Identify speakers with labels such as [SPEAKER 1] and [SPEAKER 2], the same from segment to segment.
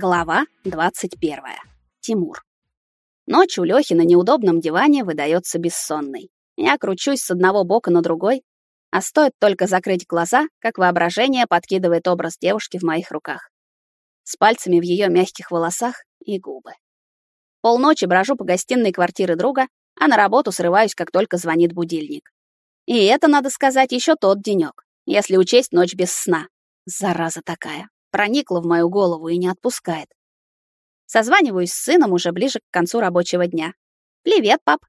[SPEAKER 1] Глава 21. Тимур. Ночь у Лёхи на неудобном диване выдается бессонной. Я кручусь с одного бока на другой, а стоит только закрыть глаза, как воображение подкидывает образ девушки в моих руках. С пальцами в её мягких волосах и губы. Полночи брожу по гостиной квартиры друга, а на работу срываюсь, как только звонит будильник. И это, надо сказать, ещё тот денёк, если учесть ночь без сна. Зараза такая проникла в мою голову и не отпускает. Созваниваюсь с сыном уже ближе к концу рабочего дня. «Привет, пап!»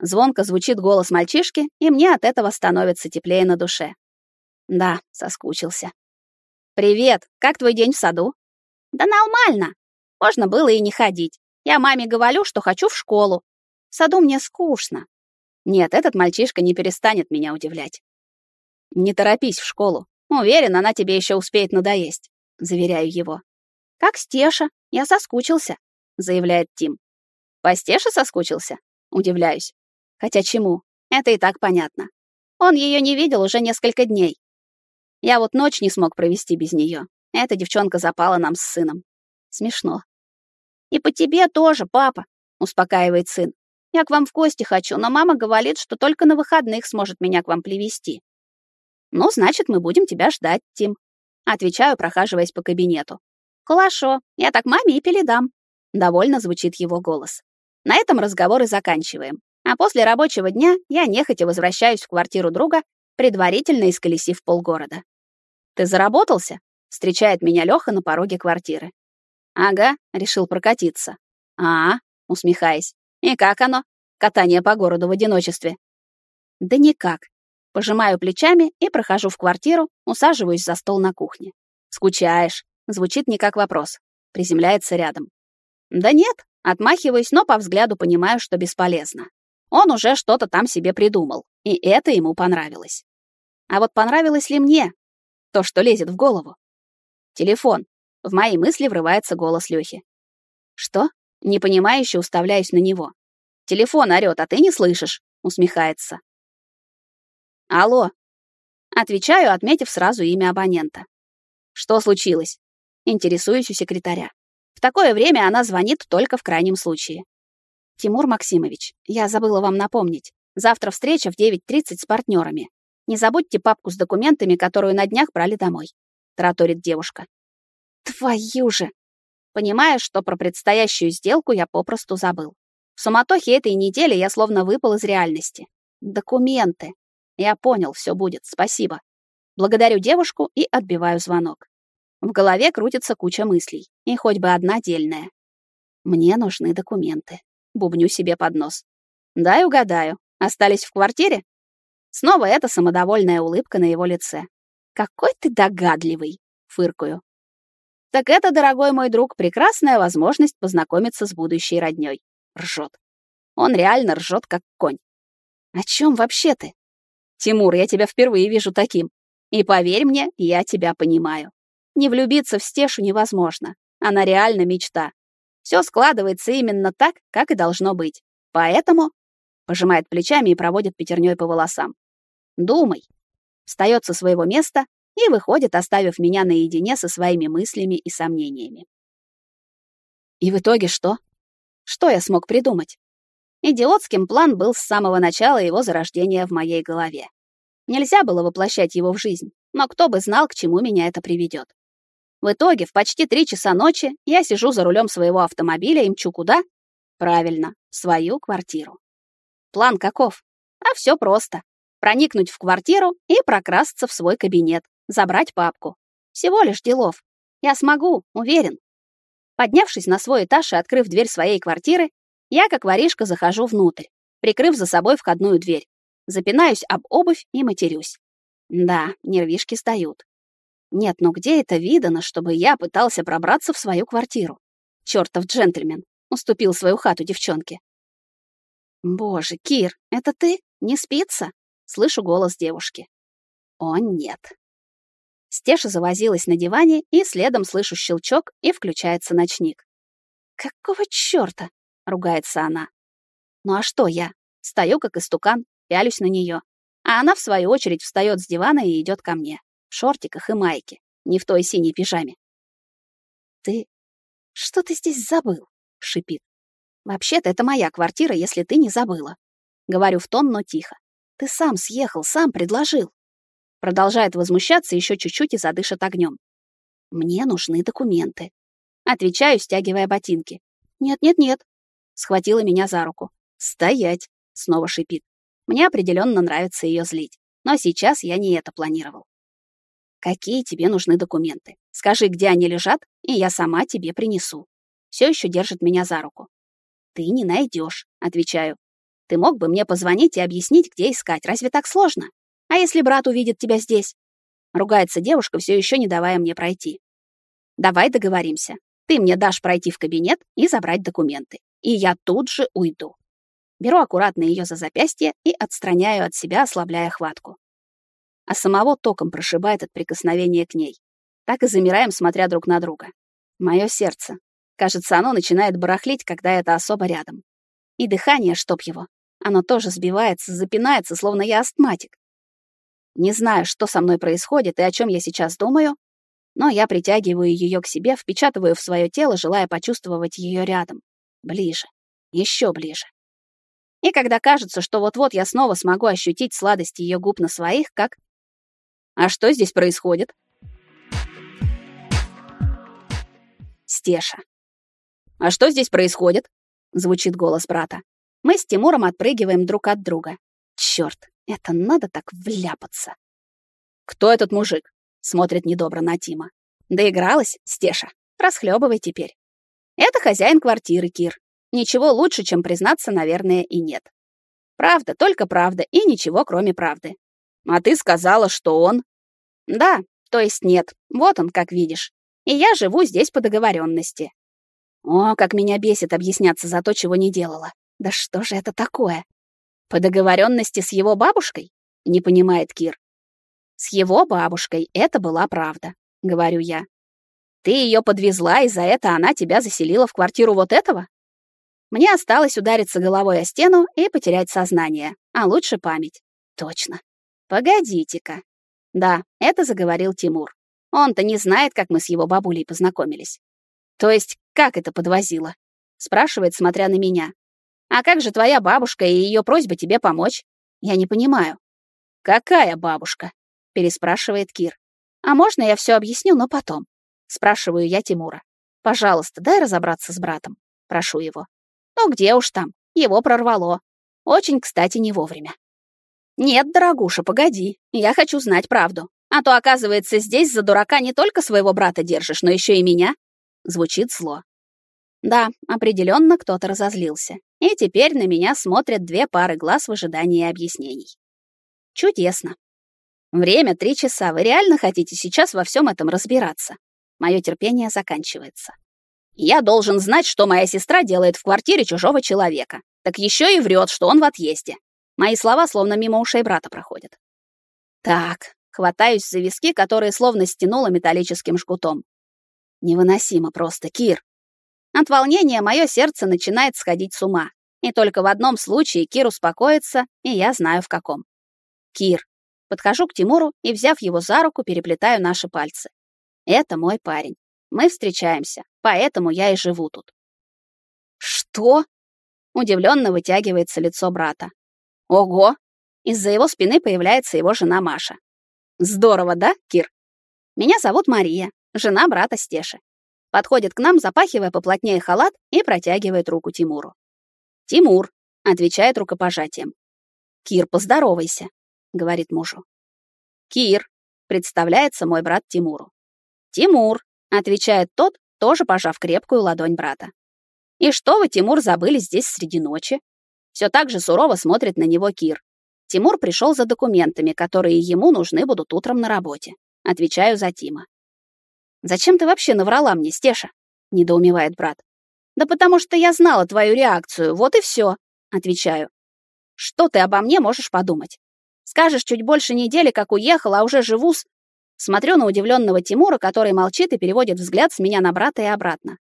[SPEAKER 1] Звонко звучит голос мальчишки, и мне от этого становится теплее на душе. Да, соскучился. «Привет! Как твой день в саду?» «Да нормально. Можно было и не ходить. Я маме говорю, что хочу в школу. В саду мне скучно». Нет, этот мальчишка не перестанет меня удивлять. Не торопись в школу. Уверен, она тебе еще успеет надоесть заверяю его. Как Стеша, я соскучился, заявляет Тим. По Стеше соскучился? Удивляюсь. Хотя чему? Это и так понятно. Он ее не видел уже несколько дней. Я вот ночь не смог провести без нее. Эта девчонка запала нам с сыном. Смешно. И по тебе тоже, папа, успокаивает сын. Я к вам в гости хочу, но мама говорит, что только на выходных сможет меня к вам привести. Ну, значит, мы будем тебя ждать, Тим, Отвечаю, прохаживаясь по кабинету. «Хорошо, я так маме и передам». Довольно звучит его голос. На этом разговор и заканчиваем. А после рабочего дня я нехотя возвращаюсь в квартиру друга, предварительно исколесив полгорода. «Ты заработался?» — встречает меня Лёха на пороге квартиры. «Ага», — решил прокатиться. «А, -а — усмехаясь. «И как оно? Катание по городу в одиночестве?» «Да никак. Пожимаю плечами и прохожу в квартиру, усаживаюсь за стол на кухне. «Скучаешь?» Звучит не как вопрос. Приземляется рядом. «Да нет», отмахиваюсь, но по взгляду понимаю, что бесполезно. Он уже что-то там себе придумал, и это ему понравилось. А вот понравилось ли мне то, что лезет в голову? Телефон. В мои мысли врывается голос Лёхи. «Что?» Непонимающе уставляюсь на него. «Телефон орёт, а ты не слышишь», — усмехается. Алло. Отвечаю, отметив сразу имя абонента. Что случилось? Интересуюсь у секретаря. В такое время она звонит только в крайнем случае. Тимур Максимович, я забыла вам напомнить. Завтра встреча в 9:30 с партнерами. Не забудьте папку с документами, которую на днях брали домой, тараторит девушка. Твою же. Понимая, что про предстоящую сделку я попросту забыл. В суматохе этой недели я словно выпал из реальности. Документы. Я понял, все будет, спасибо. Благодарю девушку и отбиваю звонок. В голове крутится куча мыслей, и хоть бы одна дельная. Мне нужны документы. Бубню себе под нос. Дай угадаю. Остались в квартире? Снова эта самодовольная улыбка на его лице. Какой ты догадливый, фыркую. Так это, дорогой мой друг, прекрасная возможность познакомиться с будущей роднёй. Ржет. Он реально ржет, как конь. О чем вообще ты? Тимур, я тебя впервые вижу таким. И поверь мне, я тебя понимаю. Не влюбиться в Стешу невозможно. Она реально мечта. Все складывается именно так, как и должно быть. Поэтому пожимает плечами и проводит пятерней по волосам. Думай. Встает со своего места и выходит, оставив меня наедине со своими мыслями и сомнениями. И в итоге что? Что я смог придумать? Идиотским план был с самого начала его зарождения в моей голове. Нельзя было воплощать его в жизнь, но кто бы знал, к чему меня это приведет. В итоге, в почти три часа ночи я сижу за рулем своего автомобиля и мчу куда? Правильно, в свою квартиру. План каков? А все просто. Проникнуть в квартиру и прокрасться в свой кабинет, забрать папку. Всего лишь делов. Я смогу, уверен. Поднявшись на свой этаж и открыв дверь своей квартиры, я, как воришка, захожу внутрь, прикрыв за собой входную дверь. Запинаюсь об обувь и матерюсь. Да, нервишки сдают. Нет, ну где это видано, чтобы я пытался пробраться в свою квартиру? Чёртов джентльмен уступил свою хату девчонке. Боже, Кир, это ты? Не спится? Слышу голос девушки. О, нет. Стеша завозилась на диване, и следом слышу щелчок, и включается ночник. Какого чёрта? Ругается она. Ну а что я? Стою как истукан, пялюсь на нее, а она в свою очередь встает с дивана и идет ко мне в шортиках и майке, не в той синей пижаме. Ты «Что ты здесь забыл?» — шипит. «Вообще-то это моя квартира, если ты не забыла». Говорю в тон, но тихо. «Ты сам съехал, сам предложил». Продолжает возмущаться еще чуть-чуть и задышит огнем. «Мне нужны документы». Отвечаю, стягивая ботинки. «Нет-нет-нет». Схватила меня за руку. «Стоять!» — снова шипит. Мне определенно нравится ее злить. Но сейчас я не это планировал. Какие тебе нужны документы? Скажи, где они лежат, и я сама тебе принесу. Все еще держит меня за руку. Ты не найдешь, отвечаю. Ты мог бы мне позвонить и объяснить, где искать. Разве так сложно? А если брат увидит тебя здесь? Ругается девушка, все еще не давая мне пройти. Давай договоримся. Ты мне дашь пройти в кабинет и забрать документы. И я тут же уйду. Беру аккуратно ее за запястье и отстраняю от себя, ослабляя хватку. А самого током прошибает от прикосновения к ней. Так и замираем, смотря друг на друга. Мое сердце. Кажется, оно начинает барахлить, когда это особо рядом. И дыхание, чтоб его. Оно тоже сбивается, запинается, словно я астматик. Не знаю, что со мной происходит и о чем я сейчас думаю, но я притягиваю ее к себе, впечатываю в свое тело, желая почувствовать ее рядом. Ближе. еще ближе. И когда кажется, что вот-вот я снова смогу ощутить сладость ее губ на своих, как... А что здесь происходит? Стеша. А что здесь происходит? Звучит голос брата. Мы с Тимуром отпрыгиваем друг от друга. Черт, это надо так вляпаться. Кто этот мужик? Смотрит недобро на Тима. Доигралась, Стеша. Расхлебывай теперь. Это хозяин квартиры, Кир. Ничего лучше, чем признаться, наверное, и нет. Правда, только правда, и ничего, кроме правды. А ты сказала, что он... Да, то есть нет. Вот он, как видишь. И я живу здесь по договоренности. О, как меня бесит объясняться за то, чего не делала. Да что же это такое? По договоренности с его бабушкой? Не понимает Кир. С его бабушкой это была правда, говорю я. Ты ее подвезла, и за это она тебя заселила в квартиру вот этого? Мне осталось удариться головой о стену и потерять сознание, а лучше память. Точно. Погодите-ка. Да, это заговорил Тимур. Он-то не знает, как мы с его бабулей познакомились. То есть, как это подвозило? Спрашивает, смотря на меня. А как же твоя бабушка и ее просьба тебе помочь? Я не понимаю. Какая бабушка? Переспрашивает Кир. А можно я все объясню, но потом? Спрашиваю я Тимура. Пожалуйста, дай разобраться с братом. Прошу его. Ну где уж там, его прорвало. Очень, кстати, не вовремя. Нет, дорогуша, погоди, я хочу знать правду. А то, оказывается, здесь за дурака не только своего брата держишь, но еще и меня. Звучит зло. Да, определенно кто-то разозлился. И теперь на меня смотрят две пары глаз в ожидании объяснений. Чудесно. Время три часа. Вы реально хотите сейчас во всем этом разбираться? Мое терпение заканчивается. Я должен знать, что моя сестра делает в квартире чужого человека. Так еще и врет, что он в отъезде. Мои слова словно мимо ушей брата проходят. Так, хватаюсь за виски, которые словно стянуло металлическим жгутом. Невыносимо просто, Кир. От волнения мое сердце начинает сходить с ума. И только в одном случае Кир успокоится, и я знаю в каком. Кир. Подхожу к Тимуру и, взяв его за руку, переплетаю наши пальцы. Это мой парень. Мы встречаемся, поэтому я и живу тут. Что? Удивленно вытягивается лицо брата. Ого! Из-за его спины появляется его жена Маша. Здорово, да, Кир? Меня зовут Мария, жена брата Стеши. Подходит к нам, запахивая поплотнее халат и протягивает руку Тимуру. Тимур отвечает рукопожатием. Кир, поздоровайся, говорит мужу. Кир представляется мой брат Тимуру. Тимур отвечает тот, тоже пожав крепкую ладонь брата. И что вы, Тимур, забыли здесь среди ночи? Все так же сурово смотрит на него Кир. Тимур пришел за документами, которые ему нужны будут утром на работе. Отвечаю за Тима. Зачем ты вообще наврала мне, Стеша? недоумевает брат. Да потому что я знала твою реакцию, вот и все, отвечаю. Что ты обо мне можешь подумать? Скажешь чуть больше недели, как уехал, а уже живу с Смотрю на удивленного Тимура, который молчит и переводит взгляд с меня на брата и обратно.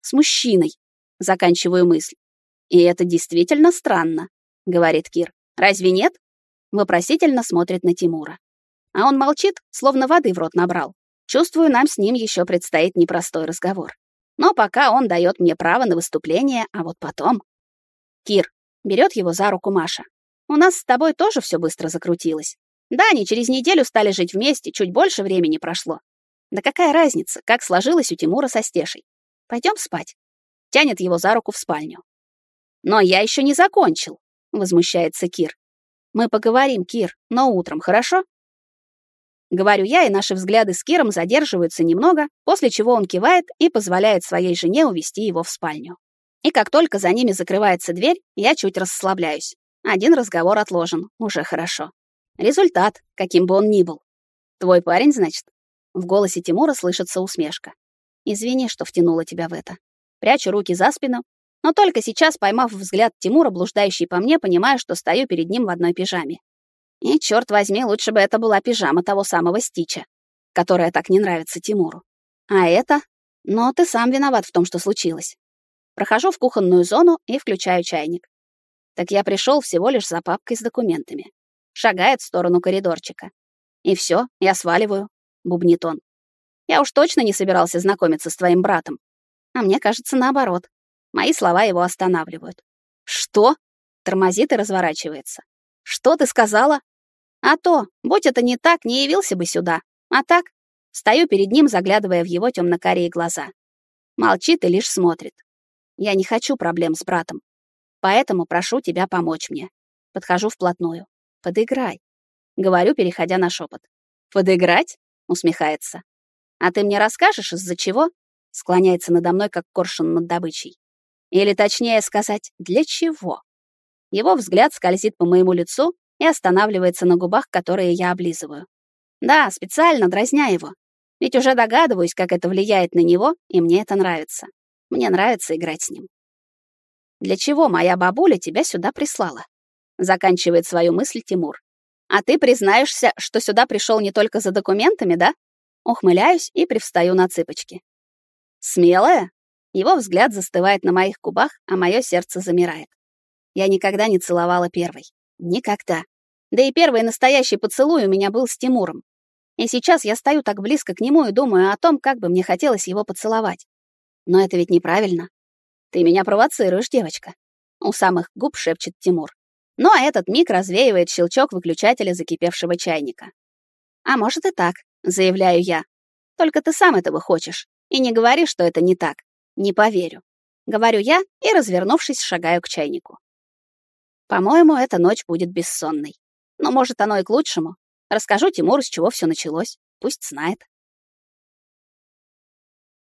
[SPEAKER 1] С мужчиной. Заканчиваю мысль. И это действительно странно, говорит Кир. Разве нет? Вопросительно смотрит на Тимура. А он молчит, словно воды в рот набрал. Чувствую, нам с ним еще предстоит непростой разговор. Но пока он дает мне право на выступление, а вот потом... Кир берет его за руку Маша. У нас с тобой тоже все быстро закрутилось. Да, они через неделю стали жить вместе, чуть больше времени прошло. Да какая разница, как сложилось у Тимура со Стешей? Пойдем спать. Тянет его за руку в спальню. Но я еще не закончил, возмущается Кир. Мы поговорим, Кир, но утром, хорошо? Говорю я, и наши взгляды с Киром задерживаются немного, после чего он кивает и позволяет своей жене увести его в спальню. И как только за ними закрывается дверь, я чуть расслабляюсь. Один разговор отложен, уже хорошо. Результат, каким бы он ни был. Твой парень, значит? В голосе Тимура слышится усмешка. Извини, что втянула тебя в это. Прячу руки за спину, но только сейчас, поймав взгляд Тимура, блуждающий по мне, понимаю, что стою перед ним в одной пижаме. И, черт возьми, лучше бы это была пижама того самого Стича, которая так не нравится Тимуру. А это? Но ты сам виноват в том, что случилось. Прохожу в кухонную зону и включаю чайник. Так я пришел всего лишь за папкой с документами. Шагает в сторону коридорчика. И все, я сваливаю, бубнит он. Я уж точно не собирался знакомиться с твоим братом. А мне кажется, наоборот. Мои слова его останавливают. Что? Тормозит и разворачивается. Что ты сказала? А то, будь это не так, не явился бы сюда. А так, стою перед ним, заглядывая в его темно-карие глаза. Молчит и лишь смотрит. Я не хочу проблем с братом. Поэтому прошу тебя помочь мне. Подхожу вплотную. Подыграй. Говорю, переходя на шепот. Подыграть? Усмехается. А ты мне расскажешь, из-за чего? Склоняется надо мной, как коршун над добычей. Или точнее сказать, для чего? Его взгляд скользит по моему лицу, и останавливается на губах, которые я облизываю. Да, специально дразня его. Ведь уже догадываюсь, как это влияет на него, и мне это нравится. Мне нравится играть с ним. Для чего моя бабуля тебя сюда прислала? Заканчивает свою мысль Тимур. А ты признаешься, что сюда пришел не только за документами, да? Ухмыляюсь и привстаю на цыпочки. Смелая? Его взгляд застывает на моих губах, а мое сердце замирает. Я никогда не целовала первой. Никогда. Да и первый настоящий поцелуй у меня был с Тимуром. И сейчас я стою так близко к нему и думаю о том, как бы мне хотелось его поцеловать. Но это ведь неправильно. Ты меня провоцируешь, девочка. У самых губ шепчет Тимур. Ну а этот миг развеивает щелчок выключателя закипевшего чайника. А может и так, заявляю я. Только ты сам этого хочешь. И не говори, что это не так. Не поверю. Говорю я и, развернувшись, шагаю к чайнику. По-моему, эта ночь будет бессонной. Но, может, оно и к лучшему. Расскажу Тимуру, с чего все началось. Пусть знает.